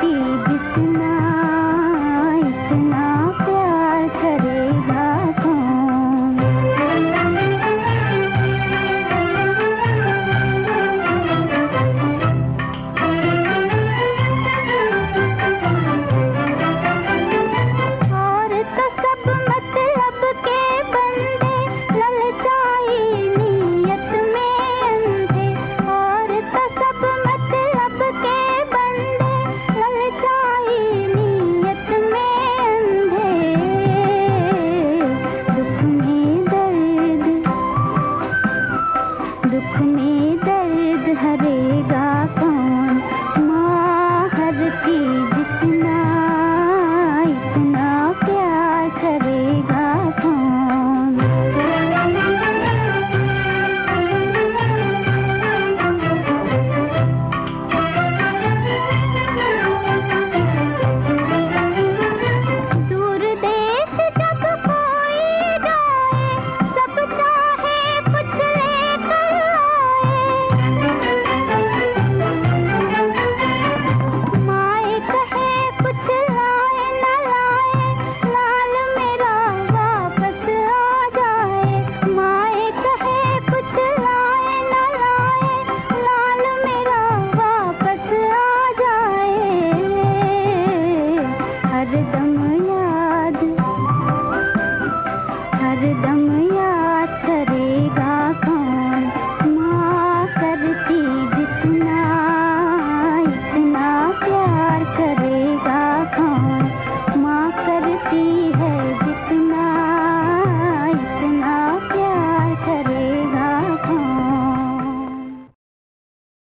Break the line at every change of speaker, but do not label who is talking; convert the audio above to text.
दीदी जितना रे गा